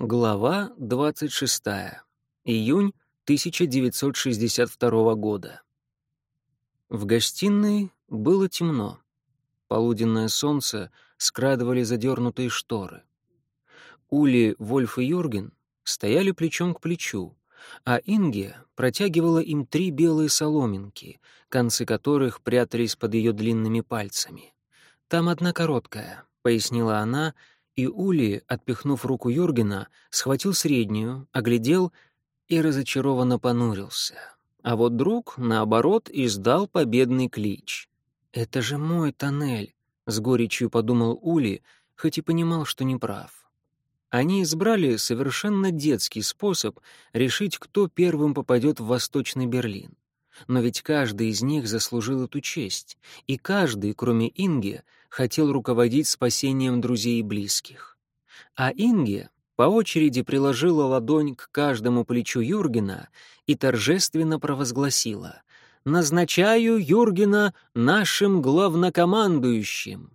Глава 26. Июнь 1962 года. В гостиной было темно. Полуденное солнце скрадывали задернутые шторы. Ули, Вольф и Юрген стояли плечом к плечу, а Инге протягивала им три белые соломинки, концы которых прятались под ее длинными пальцами. «Там одна короткая», — пояснила она, — и Ули, отпихнув руку Юргена, схватил среднюю, оглядел и разочарованно понурился. А вот друг, наоборот, издал победный клич. «Это же мой тоннель», — с горечью подумал Ули, хоть и понимал, что не прав. Они избрали совершенно детский способ решить, кто первым попадет в Восточный Берлин. Но ведь каждый из них заслужил эту честь, и каждый, кроме Инги, хотел руководить спасением друзей и близких. А Инге по очереди приложила ладонь к каждому плечу Юргена и торжественно провозгласила «Назначаю Юргена нашим главнокомандующим».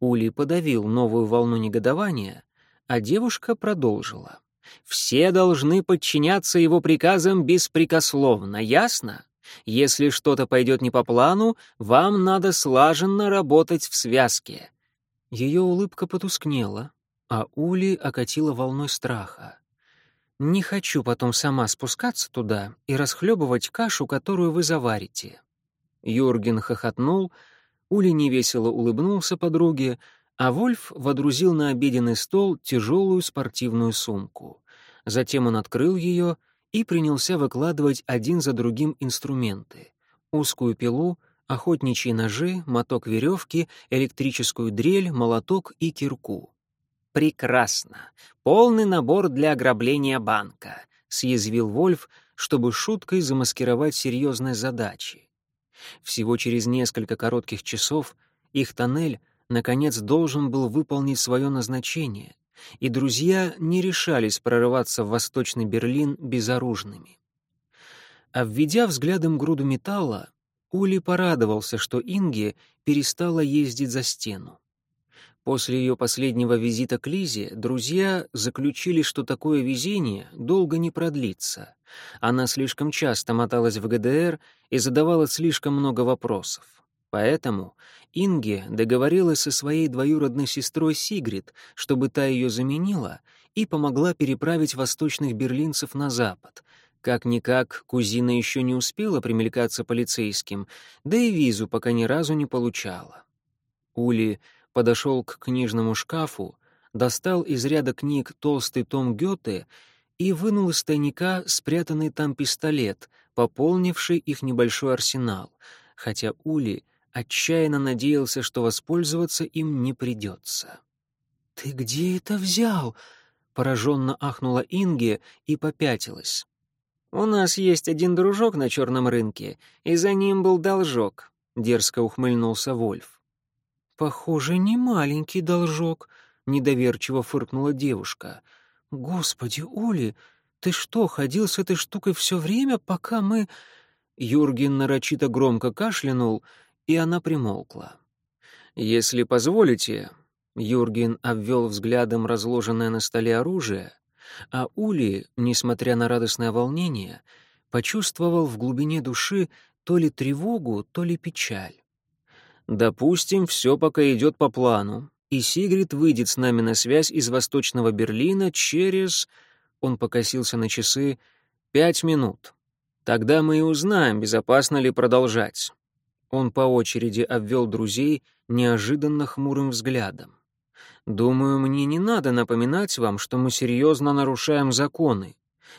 Ули подавил новую волну негодования, а девушка продолжила. «Все должны подчиняться его приказам беспрекословно, ясно? Если что-то пойдет не по плану, вам надо слаженно работать в связке». Ее улыбка потускнела, а Ули окатила волной страха. «Не хочу потом сама спускаться туда и расхлебывать кашу, которую вы заварите». Юрген хохотнул, Ули невесело улыбнулся подруге, а Вольф водрузил на обеденный стол тяжелую спортивную сумку. Затем он открыл ее — и принялся выкладывать один за другим инструменты. Узкую пилу, охотничьи ножи, моток веревки, электрическую дрель, молоток и кирку. «Прекрасно! Полный набор для ограбления банка», — съязвил Вольф, чтобы шуткой замаскировать серьезные задачи. Всего через несколько коротких часов их тоннель, наконец, должен был выполнить свое назначение и друзья не решались прорываться в Восточный Берлин безоружными. Обведя взглядом груду металла, Ули порадовался, что Инге перестала ездить за стену. После ее последнего визита к Лизе друзья заключили, что такое везение долго не продлится. Она слишком часто моталась в ГДР и задавала слишком много вопросов. Поэтому Инге договорилась со своей двоюродной сестрой Сигрид, чтобы та ее заменила и помогла переправить восточных берлинцев на запад. Как-никак, кузина еще не успела примелькаться полицейским, да и визу пока ни разу не получала. Ули подошел к книжному шкафу, достал из ряда книг толстый том Гёте и вынул из тайника спрятанный там пистолет, пополнивший их небольшой арсенал, хотя Ули отчаянно надеялся, что воспользоваться им не придется. «Ты где это взял?» — пораженно ахнула Инге и попятилась. «У нас есть один дружок на черном рынке, и за ним был должок», — дерзко ухмыльнулся Вольф. «Похоже, не маленький должок», — недоверчиво фыркнула девушка. «Господи, Оли, ты что, ходил с этой штукой все время, пока мы...» Юрген нарочито громко кашлянул и она примолкла. «Если позволите...» — Юрген обвел взглядом разложенное на столе оружие, а Ули, несмотря на радостное волнение, почувствовал в глубине души то ли тревогу, то ли печаль. «Допустим, все пока идет по плану, и Сигрид выйдет с нами на связь из Восточного Берлина через...» Он покосился на часы. «Пять минут. Тогда мы и узнаем, безопасно ли продолжать. Он по очереди обвел друзей неожиданно хмурым взглядом. «Думаю, мне не надо напоминать вам, что мы серьезно нарушаем законы.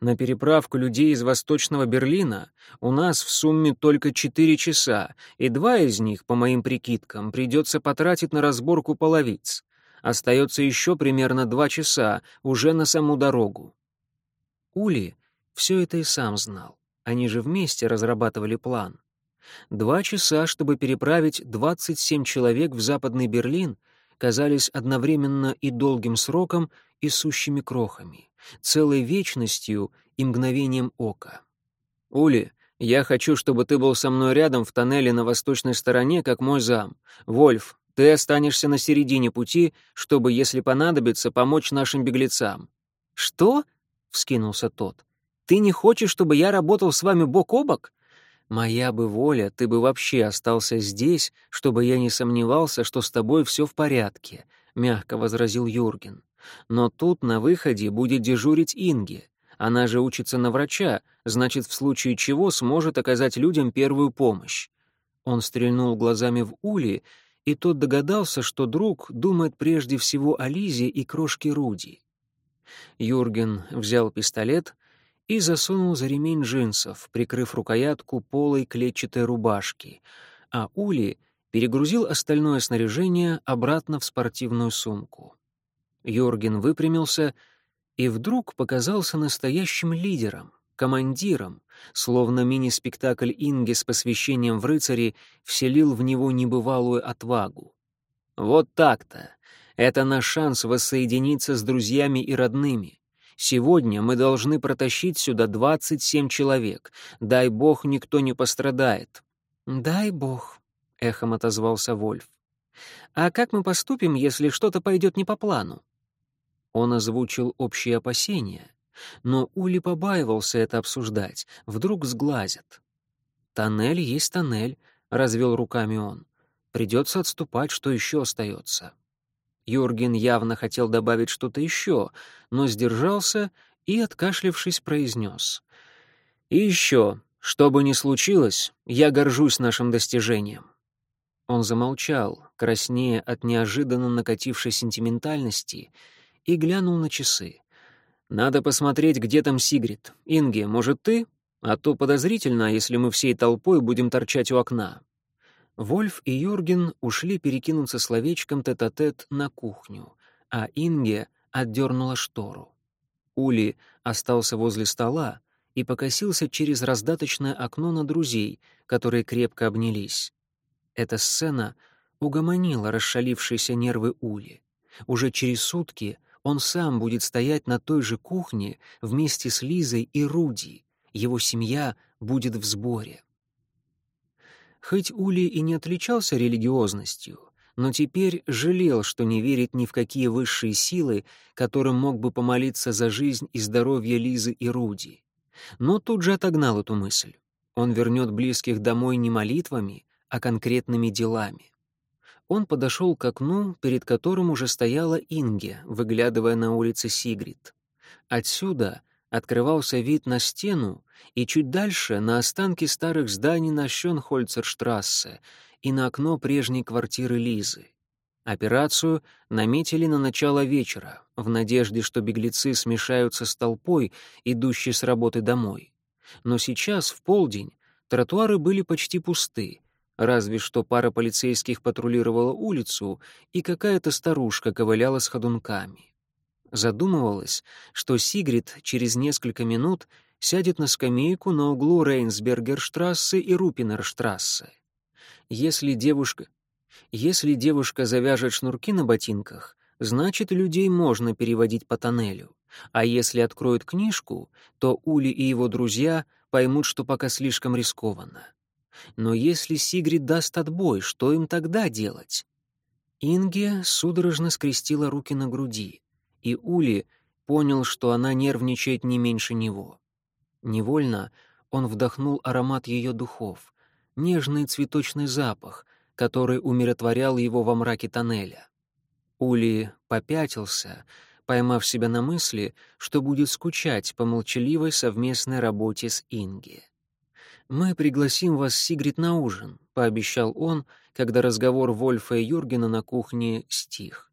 На переправку людей из Восточного Берлина у нас в сумме только четыре часа, и два из них, по моим прикидкам, придется потратить на разборку половиц. Остается еще примерно два часа уже на саму дорогу». Ули все это и сам знал. Они же вместе разрабатывали план. Два часа, чтобы переправить 27 человек в Западный Берлин, казались одновременно и долгим сроком, и сущими крохами, целой вечностью и мгновением ока. «Ули, я хочу, чтобы ты был со мной рядом в тоннеле на восточной стороне, как мой зам. Вольф, ты останешься на середине пути, чтобы, если понадобится, помочь нашим беглецам». «Что?» — вскинулся тот. «Ты не хочешь, чтобы я работал с вами бок о бок? Моя бы воля, ты бы вообще остался здесь, чтобы я не сомневался, что с тобой все в порядке», — мягко возразил Юрген. «Но тут на выходе будет дежурить Инге. Она же учится на врача, значит, в случае чего сможет оказать людям первую помощь». Он стрельнул глазами в Ули, и тот догадался, что друг думает прежде всего о Лизе и крошке Руди. Юрген взял пистолет — и засунул за ремень джинсов, прикрыв рукоятку полой клетчатой рубашки, а Ули перегрузил остальное снаряжение обратно в спортивную сумку. Йорген выпрямился и вдруг показался настоящим лидером, командиром, словно мини-спектакль Инги с посвящением в рыцари вселил в него небывалую отвагу. «Вот так-то! Это наш шанс воссоединиться с друзьями и родными. Сегодня мы должны протащить сюда 27 человек. Дай бог, никто не пострадает». «Дай бог», — эхом отозвался Вольф. «А как мы поступим, если что-то пойдет не по плану?» Он озвучил общие опасения, но Ули побаивался это обсуждать. Вдруг сглазят. «Тоннель есть тоннель», — развел руками он. «Придется отступать, что еще остается». Юрген явно хотел добавить что-то еще, но сдержался и, откашлившись, произнес. «И еще, что бы ни случилось, я горжусь нашим достижением». Он замолчал, краснея от неожиданно накатившей сентиментальности, и глянул на часы. «Надо посмотреть, где там Сигрид. Инге, может, ты? А то подозрительно, если мы всей толпой будем торчать у окна. Вольф и Юрген ушли перекинуться словечком тет-а-тет -тет на кухню, а Инге отдернула штору. Ули остался возле стола и покосился через раздаточное окно на друзей, которые крепко обнялись. Эта сцена угомонила расшалившиеся нервы Ули. Уже через сутки он сам будет стоять на той же кухне вместе с Лизой и Руди. Его семья будет в сборе. Хоть Ули и не отличался религиозностью, но теперь жалел, что не верит ни в какие высшие силы, которым мог бы помолиться за жизнь и здоровье Лизы и Руди. Но тут же отогнал эту мысль. Он вернет близких домой не молитвами, а конкретными делами. Он подошел к окну, перед которым уже стояла Инге, выглядывая на улице Сигрид. Отсюда открывался вид на стену и чуть дальше на останки старых зданий на Шönхольцерштрассе и на окно прежней квартиры Лизы. Операцию наметили на начало вечера, в надежде, что беглецы смешаются с толпой, идущей с работы домой. Но сейчас, в полдень, тротуары были почти пусты, разве что пара полицейских патрулировала улицу, и какая-то старушка ковыляла с ходунками. Задумывалось, что Сигрид через несколько минут сядет на скамейку на углу Рейнсбергерштрассе и Рупинерштрассе. Если девушка... Если девушка завяжет шнурки на ботинках, значит, людей можно переводить по тоннелю. А если откроет книжку, то Ули и его друзья поймут, что пока слишком рискованно. Но если Сигрид даст отбой, что им тогда делать? Инге судорожно скрестила руки на груди и Ули понял, что она нервничает не меньше него. Невольно он вдохнул аромат ее духов, нежный цветочный запах, который умиротворял его во мраке тоннеля. Ули попятился, поймав себя на мысли, что будет скучать по молчаливой совместной работе с Инги. «Мы пригласим вас, Сигрид, на ужин», — пообещал он, когда разговор Вольфа и Юргена на кухне стих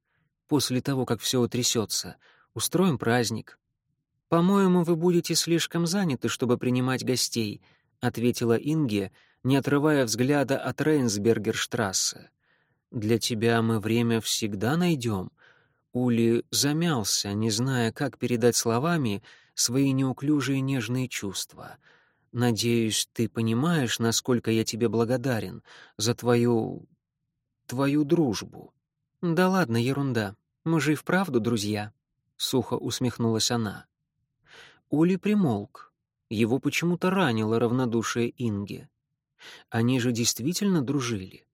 после того, как все утрясется. Устроим праздник». «По-моему, вы будете слишком заняты, чтобы принимать гостей», — ответила Инге, не отрывая взгляда от Рейнсбергерштрассе. «Для тебя мы время всегда найдем». Ули замялся, не зная, как передать словами свои неуклюжие нежные чувства. «Надеюсь, ты понимаешь, насколько я тебе благодарен за твою... твою дружбу». «Да ладно, ерунда. Мы же и вправду друзья», — сухо усмехнулась она. Ули примолк. Его почему-то ранило равнодушие Инги. Они же действительно дружили.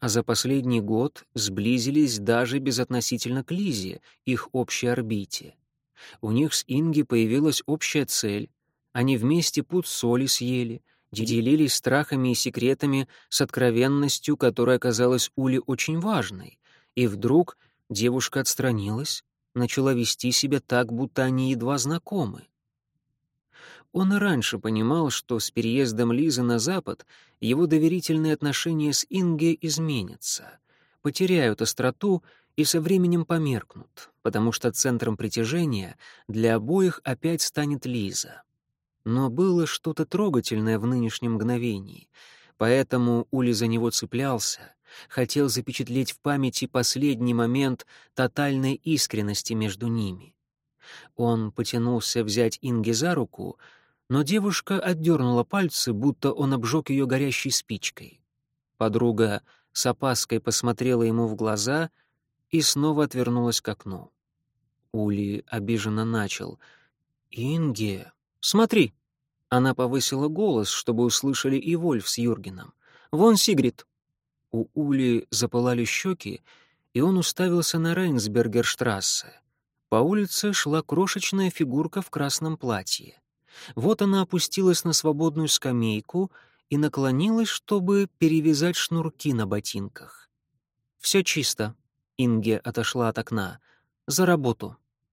А за последний год сблизились даже безотносительно к Лизе, их общей орбите. У них с Инги появилась общая цель. Они вместе пуд соли съели, делились страхами и секретами с откровенностью, которая казалась Уле очень важной. И вдруг девушка отстранилась, начала вести себя так, будто они едва знакомы. Он и раньше понимал, что с переездом Лизы на Запад его доверительные отношения с Инге изменятся, потеряют остроту и со временем померкнут, потому что центром притяжения для обоих опять станет Лиза. Но было что-то трогательное в нынешнем мгновении, поэтому Ули за него цеплялся, хотел запечатлеть в памяти последний момент тотальной искренности между ними. Он потянулся взять Инги за руку, но девушка отдернула пальцы, будто он обжег ее горящей спичкой. Подруга с опаской посмотрела ему в глаза и снова отвернулась к окну. Ули обиженно начал. «Инге, смотри!» Она повысила голос, чтобы услышали и Вольф с Юргеном. «Вон Сигрид!» У Ули запылали щеки, и он уставился на Рейнсбергерштрассе. По улице шла крошечная фигурка в красном платье. Вот она опустилась на свободную скамейку и наклонилась, чтобы перевязать шнурки на ботинках. «Все чисто», — Инге отошла от окна. «За работу».